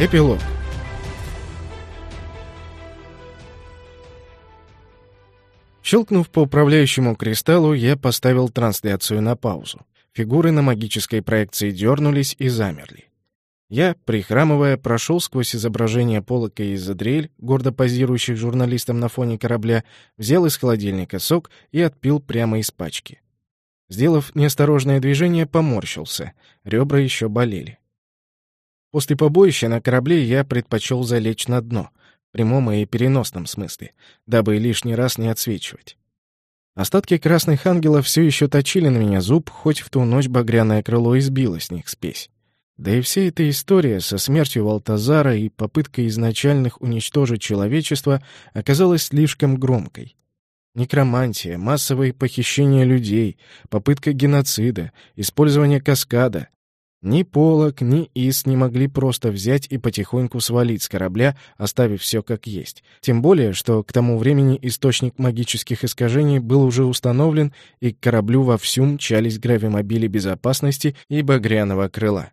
Эпилог. Щелкнув по управляющему кристаллу, я поставил трансляцию на паузу. Фигуры на магической проекции дернулись и замерли. Я, прихрамывая, прошел сквозь изображение Полока и Задрель, гордо позирующих журналистам на фоне корабля, взял из холодильника сок и отпил прямо из пачки. Сделав неосторожное движение, поморщился. Ребра еще болели. После побоища на корабле я предпочел залечь на дно, в прямом и переносном смысле, дабы лишний раз не отсвечивать. Остатки красных ангелов все еще точили на меня зуб, хоть в ту ночь багряное крыло избило с них спесь. Да и вся эта история со смертью Валтазара и попыткой изначальных уничтожить человечество оказалась слишком громкой. Некромантия, массовые похищения людей, попытка геноцида, использование каскада. Ни Полок, ни Ис не могли просто взять и потихоньку свалить с корабля, оставив все как есть. Тем более, что к тому времени источник магических искажений был уже установлен, и к кораблю вовсю мчались гравимобили безопасности и багряного крыла.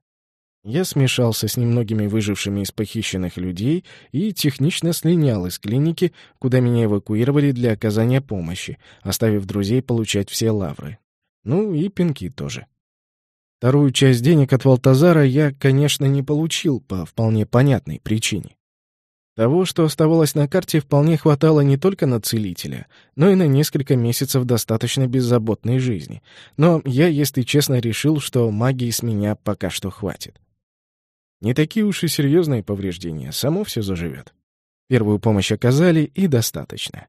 Я смешался с немногими выжившими из похищенных людей и технично слинял из клиники, куда меня эвакуировали для оказания помощи, оставив друзей получать все лавры. Ну и пинки тоже. Вторую часть денег от Валтазара я, конечно, не получил по вполне понятной причине. Того, что оставалось на карте, вполне хватало не только на целителя, но и на несколько месяцев достаточно беззаботной жизни. Но я, если честно, решил, что магии с меня пока что хватит. Не такие уж и серьезные повреждения, само все заживет. Первую помощь оказали, и достаточно.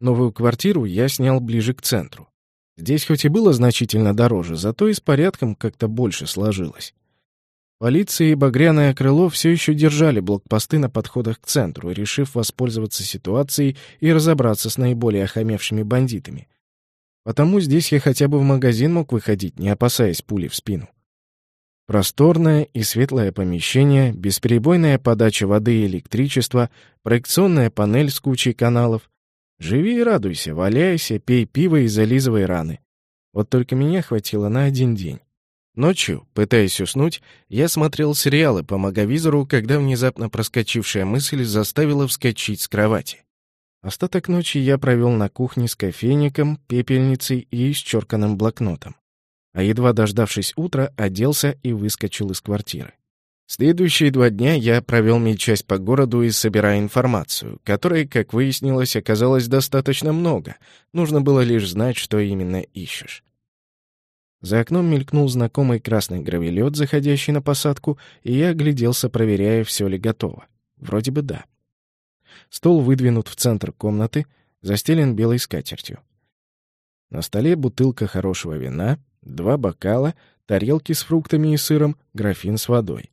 Новую квартиру я снял ближе к центру. Здесь хоть и было значительно дороже, зато и с порядком как-то больше сложилось. Полиция и Багряное крыло все еще держали блокпосты на подходах к центру, решив воспользоваться ситуацией и разобраться с наиболее охамевшими бандитами. Потому здесь я хотя бы в магазин мог выходить, не опасаясь пули в спину. Просторное и светлое помещение, бесперебойная подача воды и электричества, проекционная панель с кучей каналов. Живи и радуйся, валяйся, пей пиво и зализывай раны. Вот только меня хватило на один день. Ночью, пытаясь уснуть, я смотрел сериалы по маговизору, когда внезапно проскочившая мысль заставила вскочить с кровати. Остаток ночи я провел на кухне с кофейником, пепельницей и исчерканным блокнотом а едва дождавшись утра, оделся и выскочил из квартиры. Следующие два дня я провел часть по городу и собирая информацию, которой, как выяснилось, оказалось достаточно много. Нужно было лишь знать, что именно ищешь. За окном мелькнул знакомый красный гравелет, заходящий на посадку, и я огляделся, проверяя, все ли готово. Вроде бы да. Стол выдвинут в центр комнаты, застелен белой скатертью. На столе бутылка хорошего вина, два бокала, тарелки с фруктами и сыром, графин с водой.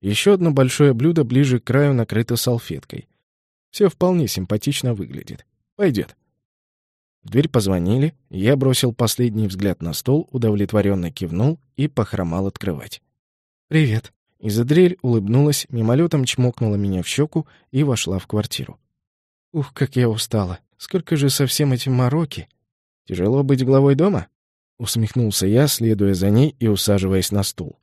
Еще одно большое блюдо ближе к краю накрыто салфеткой. Все вполне симпатично выглядит. Пойдет. В дверь позвонили, я бросил последний взгляд на стол, удовлетворенно кивнул и похромал открывать. «Привет». Изадрель улыбнулась, мимолетом чмокнула меня в щеку и вошла в квартиру. «Ух, как я устала! Сколько же со всем этим мороки!» «Тяжело быть главой дома?» Усмехнулся я, следуя за ней и усаживаясь на стул.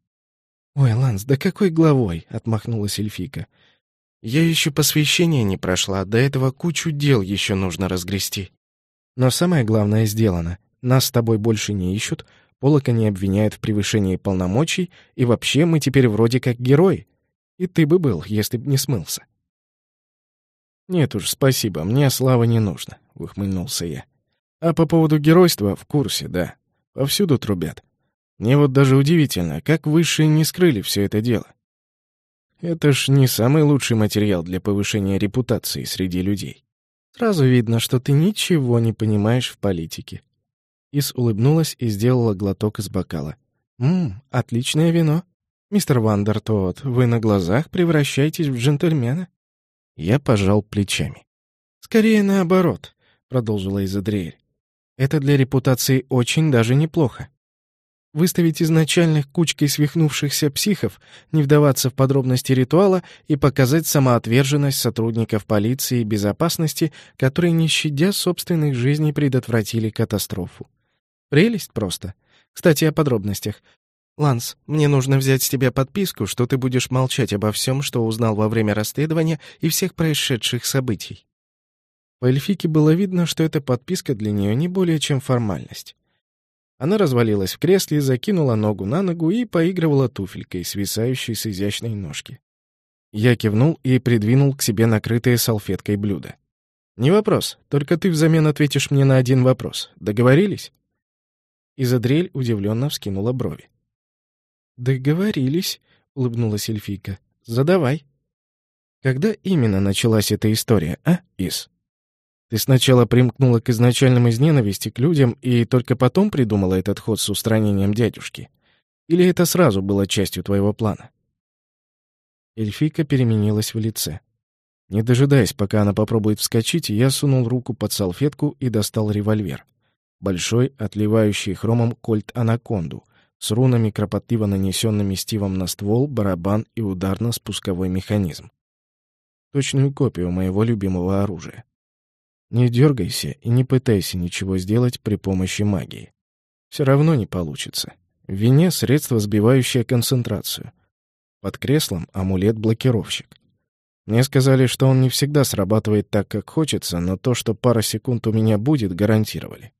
«Ой, Ланс, да какой главой?» — отмахнулась эльфика. «Я еще посвящение не прошла, до этого кучу дел еще нужно разгрести. Но самое главное сделано. Нас с тобой больше не ищут, Полока не обвиняют в превышении полномочий, и вообще мы теперь вроде как герои. И ты бы был, если б не смылся». «Нет уж, спасибо, мне слава не нужно», — ухмыльнулся я. «А по поводу геройства в курсе, да. Повсюду трубят. Мне вот даже удивительно, как высшие не скрыли все это дело. Это ж не самый лучший материал для повышения репутации среди людей. Сразу видно, что ты ничего не понимаешь в политике. Ис улыбнулась и сделала глоток из бокала. «Ммм, отличное вино. Мистер Вандертот, вы на глазах превращаетесь в джентльмена?» Я пожал плечами. «Скорее наоборот», — продолжила Изадриэль. Это для репутации очень даже неплохо. Выставить изначальных кучкой свихнувшихся психов, не вдаваться в подробности ритуала и показать самоотверженность сотрудников полиции и безопасности, которые, не щадя собственных жизней, предотвратили катастрофу. Прелесть просто. Кстати, о подробностях. «Ланс, мне нужно взять с тебя подписку, что ты будешь молчать обо всем, что узнал во время расследования и всех происшедших событий». По эльфике было видно, что эта подписка для нее не более чем формальность. Она развалилась в кресле, закинула ногу на ногу и поигрывала туфелькой, свисающей с изящной ножки. Я кивнул и придвинул к себе накрытое салфеткой блюдо. «Не вопрос, только ты взамен ответишь мне на один вопрос. Договорились?» Изадрель удивленно вскинула брови. «Договорились», — улыбнулась эльфийка. «Задавай». «Когда именно началась эта история, а, Ис?» «Ты сначала примкнула к изначальным из ненависти к людям и только потом придумала этот ход с устранением дядюшки? Или это сразу было частью твоего плана?» Эльфийка переменилась в лице. Не дожидаясь, пока она попробует вскочить, я сунул руку под салфетку и достал револьвер. Большой, отливающий хромом кольт-анаконду, с рунами, кропотливо нанесенными стивом на ствол, барабан и ударно-спусковой механизм. Точную копию моего любимого оружия. Не дергайся и не пытайся ничего сделать при помощи магии. Все равно не получится. В вине средство, сбивающее концентрацию. Под креслом амулет-блокировщик. Мне сказали, что он не всегда срабатывает так, как хочется, но то, что пара секунд у меня будет, гарантировали.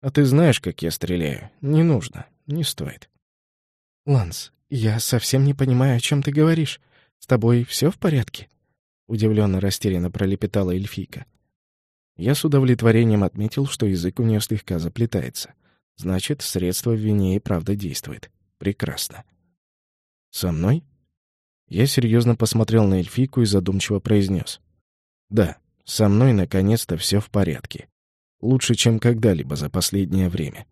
А ты знаешь, как я стреляю. Не нужно. Не стоит. «Ланс, я совсем не понимаю, о чем ты говоришь. С тобой все в порядке?» Удивленно растерянно пролепетала эльфийка. Я с удовлетворением отметил, что язык у нее слегка заплетается. Значит, средство в вине и правда действует. Прекрасно. «Со мной?» Я серьезно посмотрел на эльфийку и задумчиво произнес. «Да, со мной наконец-то все в порядке. Лучше, чем когда-либо за последнее время.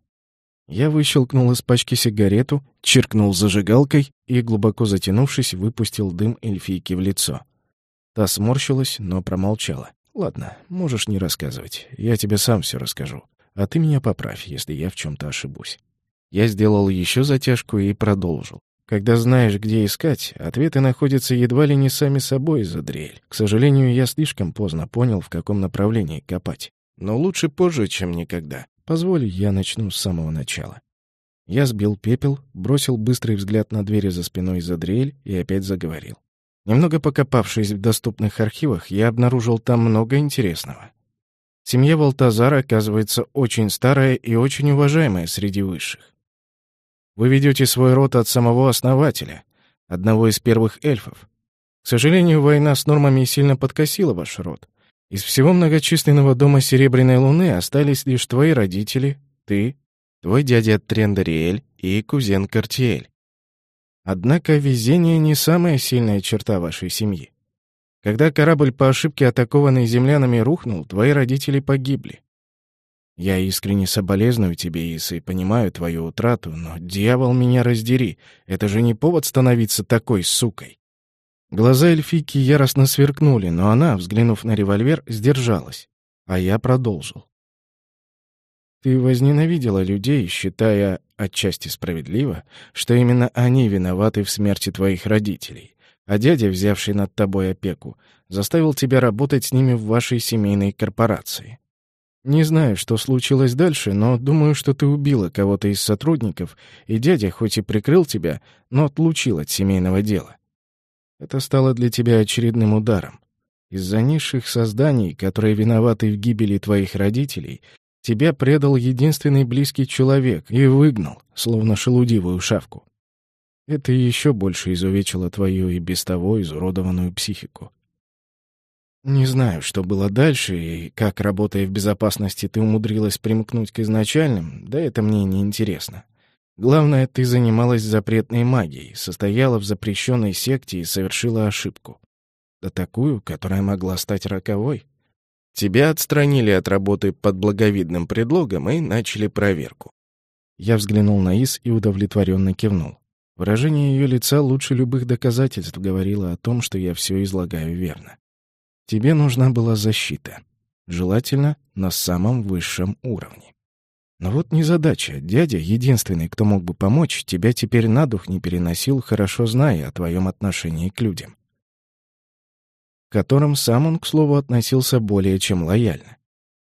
Я выщелкнул из пачки сигарету, чиркнул зажигалкой и, глубоко затянувшись, выпустил дым эльфийки в лицо. Та сморщилась, но промолчала. «Ладно, можешь не рассказывать. Я тебе сам все расскажу. А ты меня поправь, если я в чем то ошибусь». Я сделал еще затяжку и продолжил. Когда знаешь, где искать, ответы находятся едва ли не сами собой, Задрель. К сожалению, я слишком поздно понял, в каком направлении копать. Но лучше позже, чем никогда. Позволь, я начну с самого начала. Я сбил пепел, бросил быстрый взгляд на двери за спиной Задриэль и опять заговорил. Немного покопавшись в доступных архивах, я обнаружил там много интересного. Семья Валтазара, оказывается, очень старая и очень уважаемая среди высших. Вы ведете свой род от самого основателя, одного из первых эльфов. К сожалению, война с нормами сильно подкосила ваш род. Из всего многочисленного дома Серебряной Луны остались лишь твои родители, ты, твой дядя Трендариэль и кузен Картиэль. Однако везение не самая сильная черта вашей семьи. Когда корабль по ошибке, атакованный землянами, рухнул, твои родители погибли. Я искренне соболезную тебе, Иса, и понимаю твою утрату, но, дьявол, меня раздери, это же не повод становиться такой сукой. Глаза эльфийки яростно сверкнули, но она, взглянув на револьвер, сдержалась. А я продолжил. Ты возненавидела людей, считая, отчасти справедливо, что именно они виноваты в смерти твоих родителей, а дядя, взявший над тобой опеку, заставил тебя работать с ними в вашей семейной корпорации. Не знаю, что случилось дальше, но думаю, что ты убила кого-то из сотрудников, и дядя, хоть и прикрыл тебя, но отлучил от семейного дела. Это стало для тебя очередным ударом. Из-за низших созданий, которые виноваты в гибели твоих родителей, тебя предал единственный близкий человек и выгнал, словно шелудивую шавку. Это еще больше изувечило твою и без того изуродованную психику. Не знаю, что было дальше и как, работая в безопасности, ты умудрилась примкнуть к изначальным, да это мне не интересно. Главное, ты занималась запретной магией, состояла в запрещенной секте и совершила ошибку. Да такую, которая могла стать роковой. Тебя отстранили от работы под благовидным предлогом и начали проверку. Я взглянул на Ис и удовлетворенно кивнул. Выражение ее лица лучше любых доказательств говорило о том, что я все излагаю верно. Тебе нужна была защита. Желательно на самом высшем уровне. Но вот незадача. Дядя, единственный, кто мог бы помочь, тебя теперь на дух не переносил, хорошо зная о твоем отношении к людям. Которым сам он, к слову, относился более чем лояльно.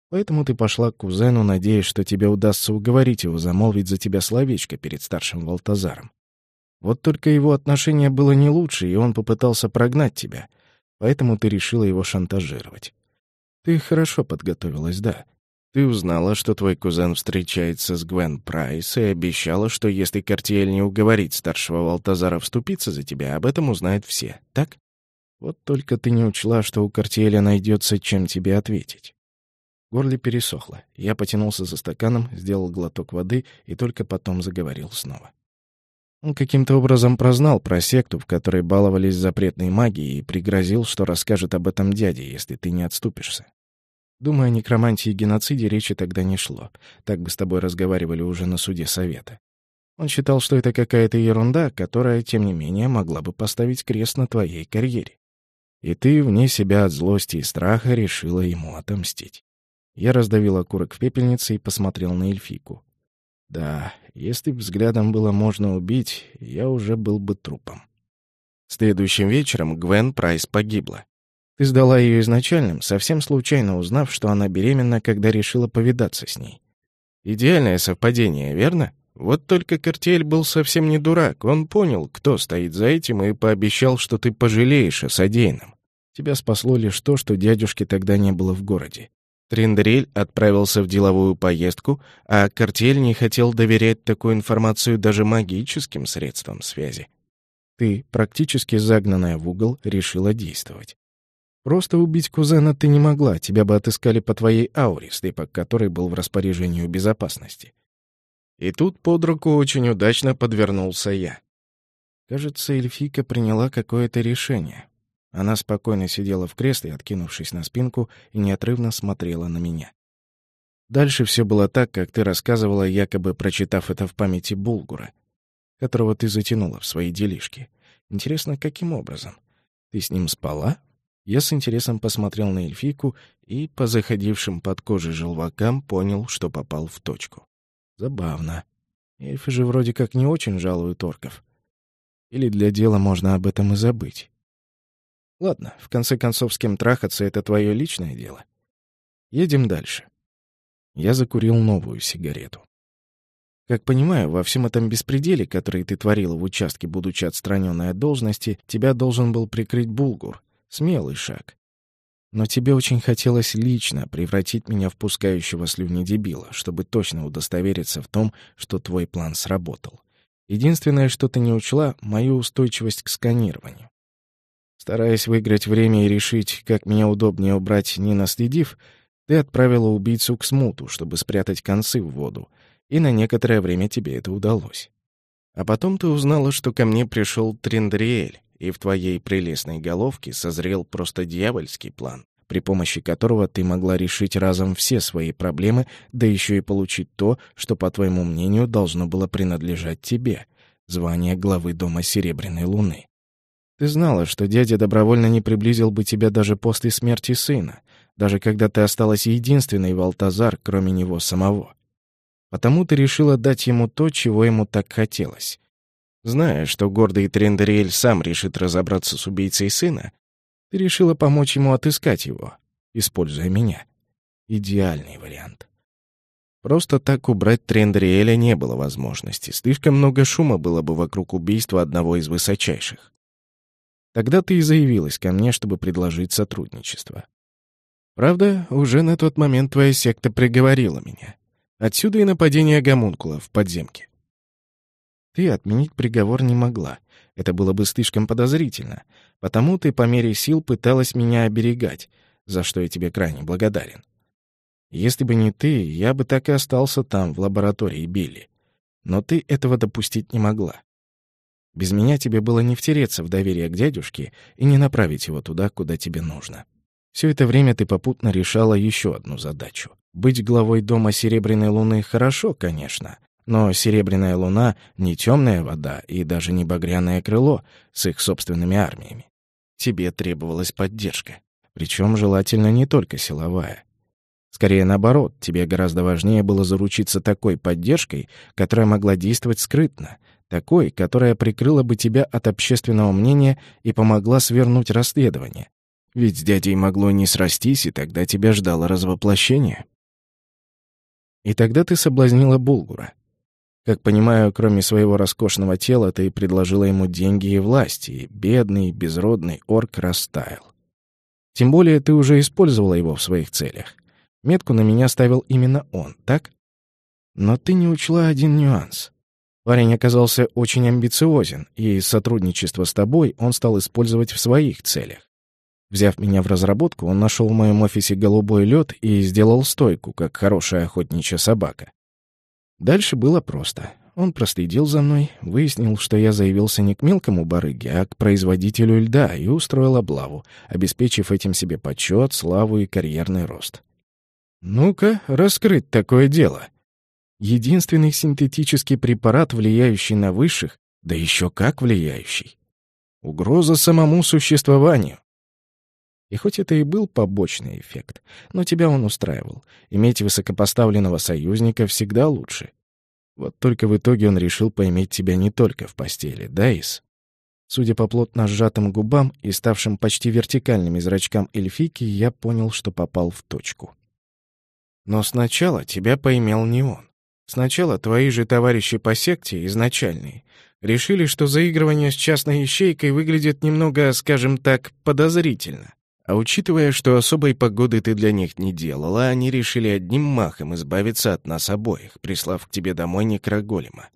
Поэтому ты пошла к кузену, надеясь, что тебе удастся уговорить его замолвить за тебя словечко перед старшим Валтазаром. Вот только его отношение было не лучше, и он попытался прогнать тебя. Поэтому ты решила его шантажировать. Ты хорошо подготовилась, да. Ты узнала, что твой кузен встречается с Гвен Прайс, и обещала, что если Картиэль не уговорит старшего Валтазара вступиться за тебя, об этом узнают все, так? Вот только ты не учла, что у Картиэля найдется, чем тебе ответить. Горле пересохло. Я потянулся за стаканом, сделал глоток воды и только потом заговорил снова. Он каким-то образом прознал про секту, в которой баловались запретной магией, и пригрозил, что расскажет об этом дяде, если ты не отступишься. Думаю, о некромантии и геноциде речи тогда не шло. Так бы с тобой разговаривали уже на суде совета. Он считал, что это какая-то ерунда, которая, тем не менее, могла бы поставить крест на твоей карьере. И ты, вне себя от злости и страха, решила ему отомстить. Я раздавил окурок в пепельнице и посмотрел на эльфику. Да, если б взглядом было можно убить, я уже был бы трупом. Следующим вечером Гвен Прайс погибла. Ты сдала ее изначальным, совсем случайно узнав, что она беременна, когда решила повидаться с ней. Идеальное совпадение, верно? Вот только Картель был совсем не дурак. Он понял, кто стоит за этим, и пообещал, что ты пожалеешь о содеянном. Тебя спасло лишь то, что дядюшки тогда не было в городе. Триндрель отправился в деловую поездку, а Картель не хотел доверять такую информацию даже магическим средствам связи. Ты, практически загнанная в угол, решила действовать. Просто убить кузена ты не могла, тебя бы отыскали по твоей ауре, слепок которой был в распоряжении у безопасности. И тут под руку очень удачно подвернулся я. Кажется, эльфика приняла какое-то решение. Она спокойно сидела в кресле, откинувшись на спинку, и неотрывно смотрела на меня. Дальше все было так, как ты рассказывала, якобы прочитав это в памяти Булгура, которого ты затянула в свои делишки. Интересно, каким образом? Ты с ним спала? Я с интересом посмотрел на эльфийку и, по заходившим под кожей желвакам, понял, что попал в точку. Забавно. Эльфы же вроде как не очень жалуют орков. Или для дела можно об этом и забыть. Ладно, в конце концов, с кем трахаться — это твое личное дело. Едем дальше. Я закурил новую сигарету. Как понимаю, во всем этом беспределе, который ты творила в участке, будучи отстраненной от должности, тебя должен был прикрыть Булгур. Смелый шаг. Но тебе очень хотелось лично превратить меня в пускающего слюни дебила, чтобы точно удостовериться в том, что твой план сработал. Единственное, что ты не учла — мою устойчивость к сканированию. Стараясь выиграть время и решить, как меня удобнее убрать, не наследив, ты отправила убийцу к смуту, чтобы спрятать концы в воду, и на некоторое время тебе это удалось. А потом ты узнала, что ко мне пришел Триндриэль, и в твоей прелестной головке созрел просто дьявольский план, при помощи которого ты могла решить разом все свои проблемы, да еще и получить то, что, по твоему мнению, должно было принадлежать тебе — звание главы Дома Серебряной Луны. Ты знала, что дядя добровольно не приблизил бы тебя даже после смерти сына, даже когда ты осталась единственной в Алтазар, кроме него самого. Потому ты решила дать ему то, чего ему так хотелось. Зная, что гордый Трендериэль сам решит разобраться с убийцей сына, ты решила помочь ему отыскать его, используя меня. Идеальный вариант. Просто так убрать Трендериэля не было возможности. Слишком много шума было бы вокруг убийства одного из высочайших. Тогда ты и заявилась ко мне, чтобы предложить сотрудничество. Правда, уже на тот момент твоя секта приговорила меня. Отсюда и нападение гомункула в подземке. Ты отменить приговор не могла. Это было бы слишком подозрительно. Потому ты по мере сил пыталась меня оберегать, за что я тебе крайне благодарен. Если бы не ты, я бы так и остался там, в лаборатории Билли. Но ты этого допустить не могла. Без меня тебе было не втереться в доверие к дядюшке и не направить его туда, куда тебе нужно. Все это время ты попутно решала еще одну задачу. Быть главой дома Серебряной Луны хорошо, конечно, но Серебряная Луна — не темная вода и даже не багряное крыло с их собственными армиями. Тебе требовалась поддержка. Причем желательно не только силовая. Скорее наоборот, тебе гораздо важнее было заручиться такой поддержкой, которая могла действовать скрытно, такой, которая прикрыла бы тебя от общественного мнения и помогла свернуть расследование. Ведь с дядей могло не срастись, и тогда тебя ждало развоплощение. И тогда ты соблазнила Булгура. Как понимаю, кроме своего роскошного тела, ты предложила ему деньги и власть, и бедный, безродный орк растаял. Тем более ты уже использовала его в своих целях. Метку на меня ставил именно он, так? Но ты не учла один нюанс. Парень оказался очень амбициозен, и сотрудничество с тобой он стал использовать в своих целях. Взяв меня в разработку, он нашел в моем офисе голубой лед и сделал стойку, как хорошая охотничья собака. Дальше было просто. Он проследил за мной, выяснил, что я заявился не к мелкому барыге, а к производителю льда и устроил облаву, обеспечив этим себе почет, славу и карьерный рост. Ну-ка, раскрыть такое дело. Единственный синтетический препарат, влияющий на высших, да еще как влияющий. Угроза самому существованию. И хоть это и был побочный эффект, но тебя он устраивал. Иметь высокопоставленного союзника всегда лучше. Вот только в итоге он решил поиметь тебя не только в постели, да, Ис? Судя по плотно сжатым губам и ставшим почти вертикальными зрачкам эльфики, я понял, что попал в точку. Но сначала тебя поимел не он. Сначала твои же товарищи по секте, изначальные, решили, что заигрывание с частной ищейкой выглядит немного, скажем так, подозрительно. А учитывая, что особой погоды ты для них не делала, они решили одним махом избавиться от нас обоих, прислав к тебе домой некроголема.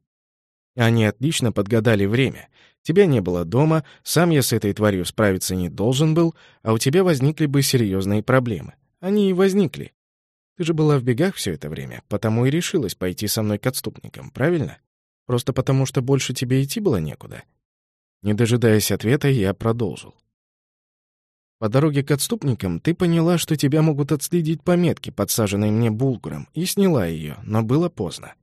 Они отлично подгадали время. Тебя не было дома, сам я с этой тварью справиться не должен был, а у тебя возникли бы серьезные проблемы. Они и возникли. Ты же была в бегах все это время, потому и решилась пойти со мной к отступникам, правильно? Просто потому, что больше тебе идти было некуда. Не дожидаясь ответа, я продолжил. По дороге к отступникам ты поняла, что тебя могут отследить по метке, подсаженной мне булгуром, и сняла ее, но было поздно.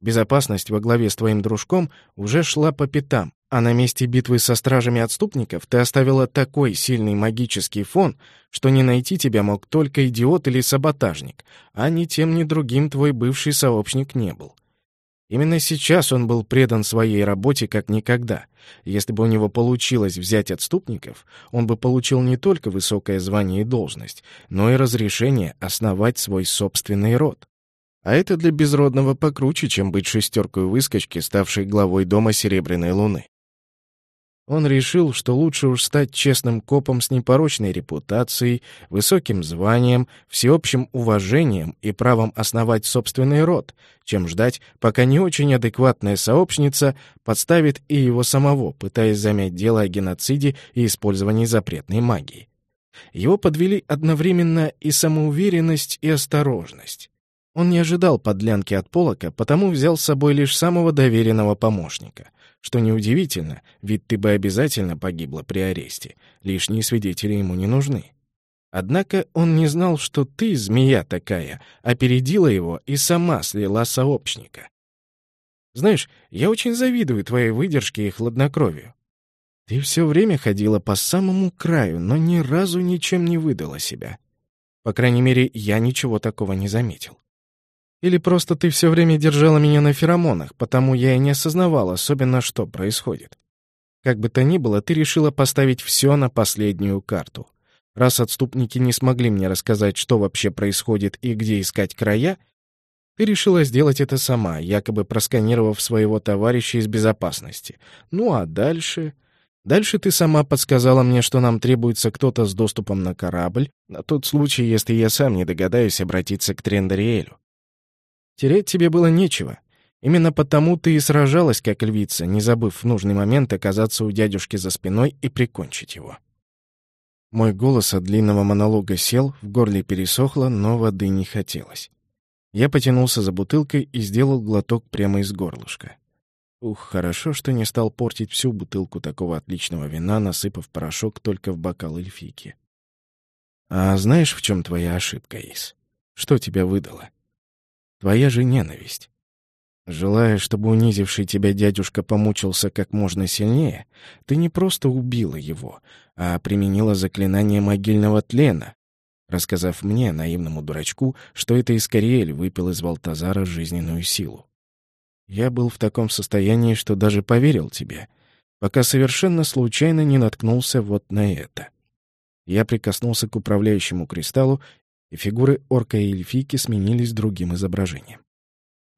Безопасность во главе с твоим дружком уже шла по пятам, а на месте битвы со стражами отступников ты оставила такой сильный магический фон, что не найти тебя мог только идиот или саботажник, а ни тем, ни другим твой бывший сообщник не был. Именно сейчас он был предан своей работе как никогда. Если бы у него получилось взять отступников, он бы получил не только высокое звание и должность, но и разрешение основать свой собственный род. А это для безродного покруче, чем быть шестеркой выскочки, ставшей главой дома Серебряной Луны. Он решил, что лучше уж стать честным копом с непорочной репутацией, высоким званием, всеобщим уважением и правом основать собственный род, чем ждать, пока не очень адекватная сообщница подставит и его самого, пытаясь замять дело о геноциде и использовании запретной магии. Его подвели одновременно и самоуверенность, и осторожность. Он не ожидал подлянки от Полока, потому взял с собой лишь самого доверенного помощника — что неудивительно, ведь ты бы обязательно погибла при аресте. Лишние свидетели ему не нужны. Однако он не знал, что ты, змея такая, опередила его и сама слила сообщника. Знаешь, я очень завидую твоей выдержке и хладнокровию. Ты все время ходила по самому краю, но ни разу ничем не выдала себя. По крайней мере, я ничего такого не заметил. Или просто ты все время держала меня на феромонах, потому я и не осознавал особенно, что происходит. Как бы то ни было, ты решила поставить все на последнюю карту. Раз отступники не смогли мне рассказать, что вообще происходит и где искать края, ты решила сделать это сама, якобы просканировав своего товарища из безопасности. Ну а дальше... Дальше ты сама подсказала мне, что нам требуется кто-то с доступом на корабль, на тот случай, если я сам не догадаюсь обратиться к Трендариэлю. Терять тебе было нечего. Именно потому ты и сражалась, как львица, не забыв в нужный момент оказаться у дядюшки за спиной и прикончить его. Мой голос от длинного монолога сел, в горле пересохло, но воды не хотелось. Я потянулся за бутылкой и сделал глоток прямо из горлышка. Ух, хорошо, что не стал портить всю бутылку такого отличного вина, насыпав порошок только в бокал эльфики. А знаешь, в чем твоя ошибка, Ис? Что тебя выдало? Твоя же ненависть. Желая, чтобы унизивший тебя дядюшка помучился как можно сильнее, ты не просто убила его, а применила заклинание могильного тлена, рассказав мне, наивному дурачку, что это Искариэль выпил из Валтазара жизненную силу. Я был в таком состоянии, что даже поверил тебе, пока совершенно случайно не наткнулся вот на это. Я прикоснулся к управляющему кристаллу и фигуры орка и эльфийки сменились другим изображением.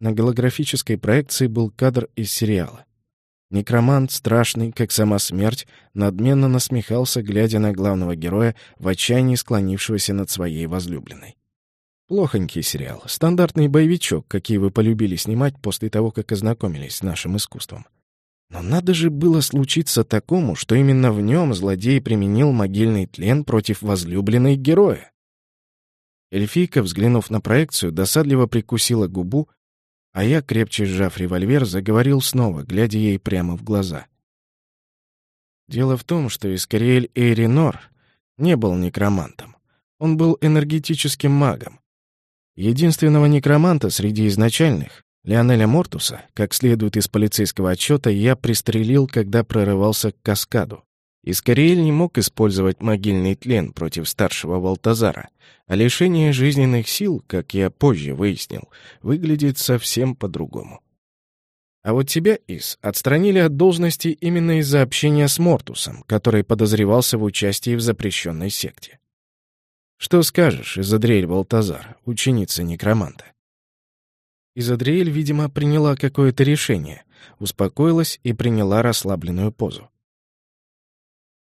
на голографической проекции был кадр из сериала. Некромант, страшный, как сама смерть, надменно насмехался, глядя на главного героя, в отчаянии склонившегося над своей возлюбленной. Плохонький сериал, стандартный боевичок, какие вы полюбили снимать после того, как ознакомились с нашим искусством. Но надо же было случиться такому, что именно в нем злодей применил могильный тлен против возлюбленной героя. Эльфийка, взглянув на проекцию, досадливо прикусила губу, а я, крепче сжав револьвер, заговорил снова, глядя ей прямо в глаза. Дело в том, что Искариэль Эйринор не был некромантом. Он был энергетическим магом. Единственного некроманта среди изначальных, Леонеля Мортуса, как следует из полицейского отчета, я пристрелил, когда прорывался к каскаду. Искариэль не мог использовать могильный тлен против старшего Валтазара, а лишение жизненных сил, как я позже выяснил, выглядит совсем по-другому. А вот тебя, Ис, отстранили от должности именно из-за общения с Мортусом, который подозревался в участии в запрещенной секте. Что скажешь, Изадриэль Балтазар, ученица некроманта? Изадриэль, видимо, приняла какое-то решение, успокоилась и приняла расслабленную позу.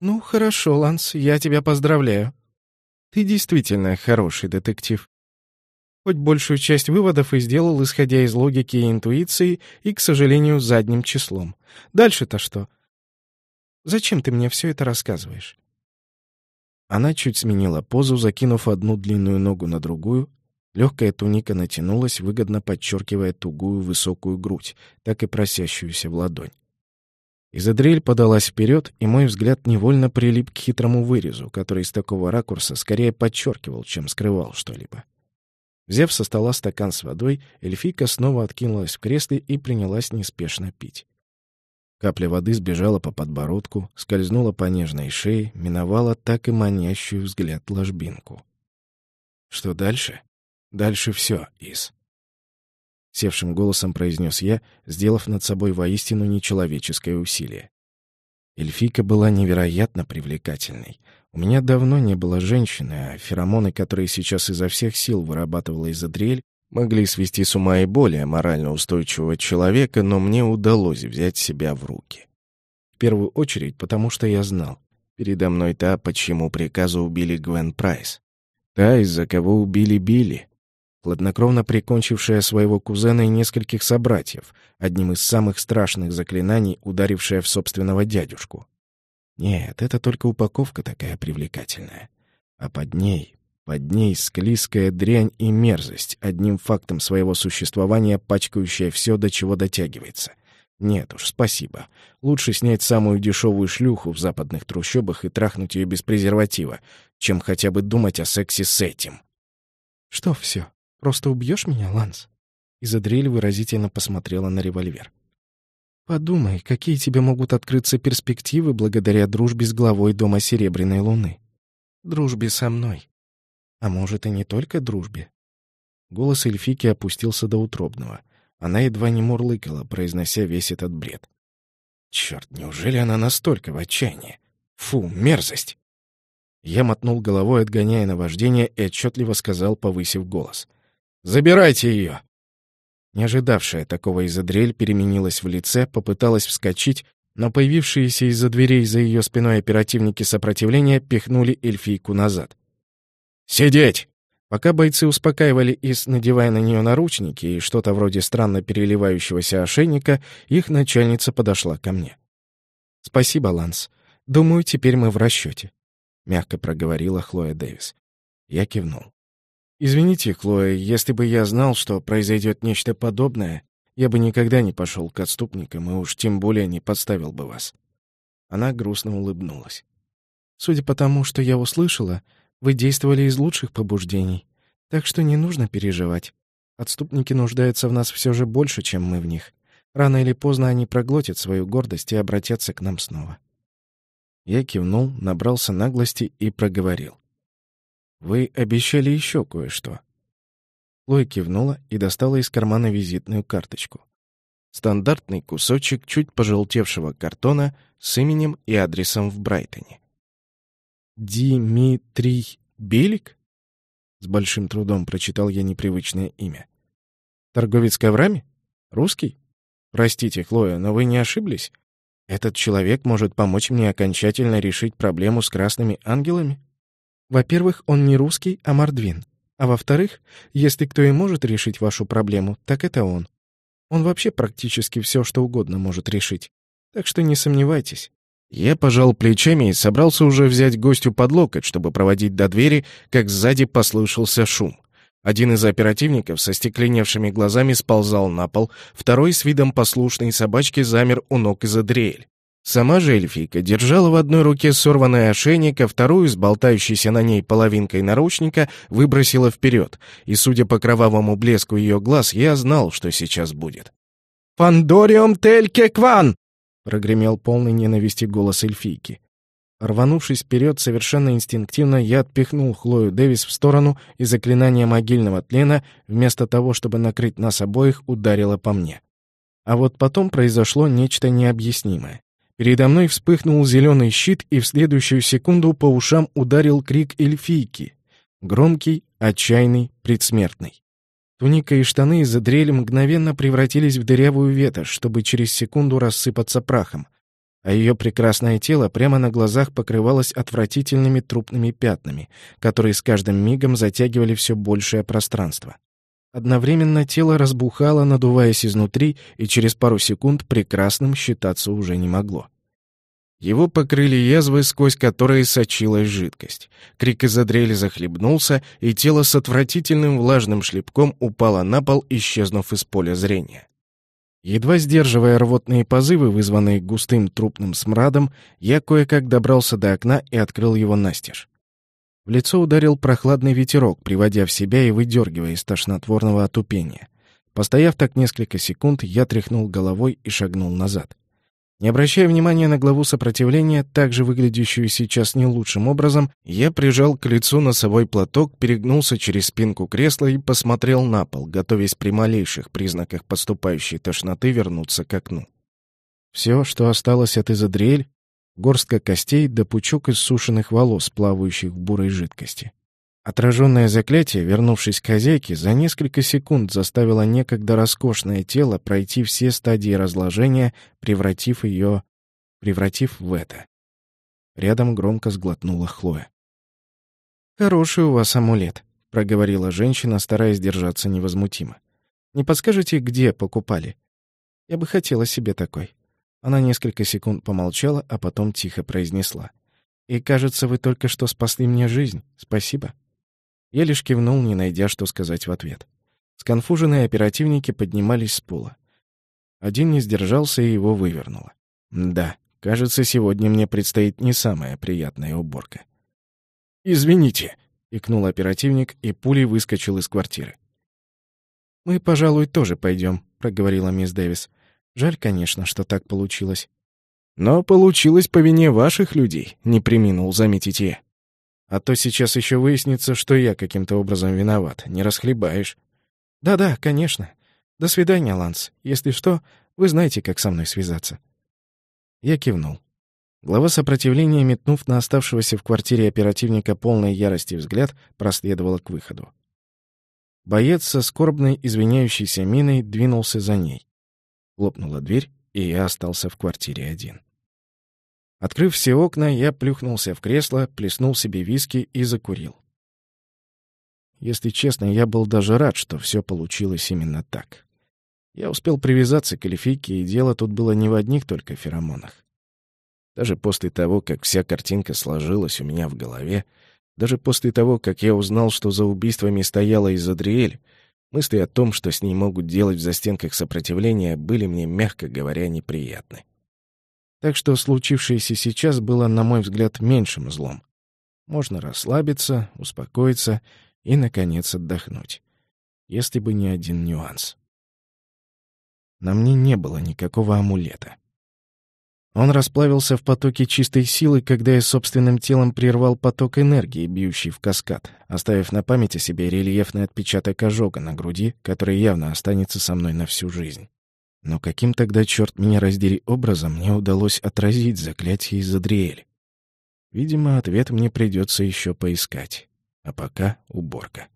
«Ну, хорошо, Ланс, я тебя поздравляю. Ты действительно хороший детектив. Хоть большую часть выводов и сделал, исходя из логики и интуиции, и, к сожалению, задним числом. Дальше-то что? Зачем ты мне все это рассказываешь? Она чуть сменила позу, закинув одну длинную ногу на другую. Легкая туника натянулась, выгодно подчеркивая тугую высокую грудь, так и просящуюся в ладонь. Изадрель подалась вперед, и мой взгляд невольно прилип к хитрому вырезу, который с такого ракурса скорее подчеркивал, чем скрывал что-либо. Взяв со стола стакан с водой, эльфийка снова откинулась в кресле и принялась неспешно пить. Капля воды сбежала по подбородку, скользнула по нежной шее, миновала так и манящую взгляд ложбинку. Что дальше? Дальше все, Ис. Севшим голосом произнес я, сделав над собой воистину нечеловеческое усилие. Эльфийка была невероятно привлекательной. У меня давно не было женщины, а феромоны, которые сейчас изо всех сил вырабатывала Изадрель, могли свести с ума и более морально устойчивого человека, но мне удалось взять себя в руки. В первую очередь, потому что я знал. Передо мной та, по чьему приказу убили Гвен Прайс. Та, из-за кого убили Билли. Хладнокровно прикончившая своего кузена и нескольких собратьев, одним из самых страшных заклинаний, ударившая в собственного дядюшку. Нет, это только упаковка такая привлекательная. А под ней под ней склизкая дрянь и мерзость, одним фактом своего существования пачкающая все, до чего дотягивается. Нет уж, спасибо. Лучше снять самую дешевую шлюху в западных трущобах и трахнуть ее без презерватива, чем хотя бы думать о сексе с этим. «Что все? Просто убьешь меня, Ланс?» Изадрель выразительно посмотрела на револьвер. «Подумай, какие тебе могут открыться перспективы благодаря дружбе с главой Дома Серебряной Луны. Дружбе со мной. А может, и не только дружбе? Голос эльфики опустился до утробного. Она едва не мурлыкала, произнося весь этот бред. Черт, неужели она настолько в отчаянии? Фу, мерзость! Я мотнул головой, отгоняя наваждение, и отчетливо сказал, повысив голос. «Забирайте ее!» Не ожидавшая такого изодрель переменилась в лице, попыталась вскочить, но появившиеся из-за дверей за ее спиной оперативники сопротивления пихнули эльфийку назад. «Сидеть!» Пока бойцы успокаивали Ис, надевая на нее наручники и что-то вроде странно переливающегося ошейника, их начальница подошла ко мне. «Спасибо, Ланс. Думаю, теперь мы в расчете», — мягко проговорила Хлоя Дэвис. Я кивнул. «Извините, Хлоя, если бы я знал, что произойдет нечто подобное, я бы никогда не пошел к отступникам и уж тем более не подставил бы вас». Она грустно улыбнулась. «Судя по тому, что я услышала, вы действовали из лучших побуждений, так что не нужно переживать. Отступники нуждаются в нас все же больше, чем мы в них. Рано или поздно они проглотят свою гордость и обратятся к нам снова». Я кивнул, набрался наглости и проговорил. «Вы обещали еще кое-что». Лой кивнула и достала из кармана визитную карточку. Стандартный кусочек чуть пожелтевшего картона с именем и адресом в Брайтоне. Димитрий Белик? С большим трудом прочитал я непривычное имя. Торговец коврами? Русский? Простите, Хлоя, но вы не ошиблись? Этот человек может помочь мне окончательно решить проблему с красными ангелами? Во-первых, он не русский, а мордвин. А во-вторых, если кто и может решить вашу проблему, так это он. Он вообще практически все, что угодно может решить. Так что не сомневайтесь. Я пожал плечами и собрался уже взять гостю под локоть, чтобы проводить до двери, как сзади послышался шум. Один из оперативников со стекленевшими глазами сползал на пол, второй с видом послушной собачки замер у ног Изадриэль. Сама же эльфийка держала в одной руке сорванный ошейник, а вторую, с болтающейся на ней половинкой наручника, выбросила вперед, и, судя по кровавому блеску ее глаз, я знал, что сейчас будет. «Пандориум телькекван!» — прогремел полный ненависти голос эльфийки. Рванувшись вперед, совершенно инстинктивно я отпихнул Хлою Дэвис в сторону, и заклинание могильного тлена, вместо того, чтобы накрыть нас обоих, ударило по мне. А вот потом произошло нечто необъяснимое. Передо мной вспыхнул зеленый щит, и в следующую секунду по ушам ударил крик эльфийки. Громкий, отчаянный, предсмертный. Туника и штаны из-за дрели мгновенно превратились в дырявую ветошь, чтобы через секунду рассыпаться прахом а ее прекрасное тело прямо на глазах покрывалось отвратительными трупными пятнами, которые с каждым мигом затягивали все большее пространство. Одновременно тело разбухало, надуваясь изнутри, и через пару секунд прекрасным считаться уже не могло. Его покрыли язвы, сквозь которые сочилась жидкость. Крик из-за дрели захлебнулся, и тело с отвратительным влажным шлепком упало на пол, исчезнув из поля зрения. Едва сдерживая рвотные позывы, вызванные густым трупным смрадом, я кое-как добрался до окна и открыл его настежь. В лицо ударил прохладный ветерок, приводя в себя и выдергивая из тошнотворного отупения. Постояв так несколько секунд, я тряхнул головой и шагнул назад. Не обращая внимания на главу сопротивления, также выглядящую сейчас не лучшим образом, я прижал к лицу носовой платок, перегнулся через спинку кресла и посмотрел на пол, готовясь при малейших признаках поступающей тошноты вернуться к окну. Все, что осталось от Изадриэль, горстка костей да пучок из сушеных волос, плавающих в бурой жидкости. Отраженное заклятие, вернувшись к хозяйке, за несколько секунд заставило некогда роскошное тело пройти все стадии разложения, превратив ее... превратив в это. Рядом громко сглотнула Хлоя. «Хороший у вас амулет», — проговорила женщина, стараясь держаться невозмутимо. «Не подскажете, где покупали? Я бы хотела себе такой». Она несколько секунд помолчала, а потом тихо произнесла. «И, кажется, вы только что спасли мне жизнь. Спасибо». Я лишь кивнул, не найдя, что сказать в ответ. Сконфуженные оперативники поднимались с пола. Один не сдержался и его вывернуло. Да, кажется, сегодня мне предстоит не самая приятная уборка. «Извините», — икнул оперативник, и пулей выскочил из квартиры. «Мы, пожалуй, тоже пойдем», — проговорила мисс Дэвис. «Жаль, конечно, что так получилось». «Но получилось по вине ваших людей», — не приминул заметить я. А то сейчас еще выяснится, что я каким-то образом виноват. Не расхлебаешь. Да-да, конечно. До свидания, Ланс. Если что, вы знаете, как со мной связаться. Я кивнул. Глава сопротивления, метнув на оставшегося в квартире оперативника полной ярости взгляд, проследовала к выходу. Боец со скорбной, извиняющейся миной двинулся за ней. Лопнула дверь, и я остался в квартире один. Открыв все окна, я плюхнулся в кресло, плеснул себе виски и закурил. Если честно, я был даже рад, что все получилось именно так. Я успел привязаться к эльфийке, и дело тут было не в одних только феромонах. Даже после того, как вся картинка сложилась у меня в голове, даже после того, как я узнал, что за убийствами стояла Изадриэль, мысли о том, что с ней могут делать в застенках сопротивления, были мне, мягко говоря, неприятны. Так что случившееся сейчас было, на мой взгляд, меньшим злом. Можно расслабиться, успокоиться и, наконец, отдохнуть. Если бы не один нюанс. На мне не было никакого амулета. Он расплавился в потоке чистой силы, когда я собственным телом прервал поток энергии, бьющий в каскад, оставив на памяти себе рельефный отпечаток ожога на груди, который явно останется со мной на всю жизнь. Но каким тогда, черт меня раздери, образом мне удалось отразить заклятие из Адриэль? Видимо, ответ мне придется еще поискать. А пока уборка.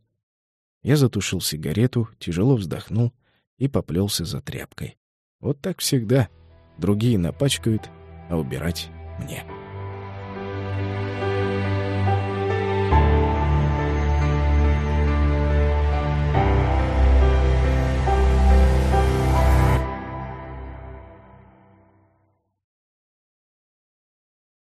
Я затушил сигарету, тяжело вздохнул, и поплелся за тряпкой. Вот так всегда. Другие напачкают, а убирать мне.